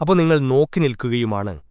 അപ്പോൾ നിങ്ങൾ നോക്കി നിൽക്കുകയുമാണ്.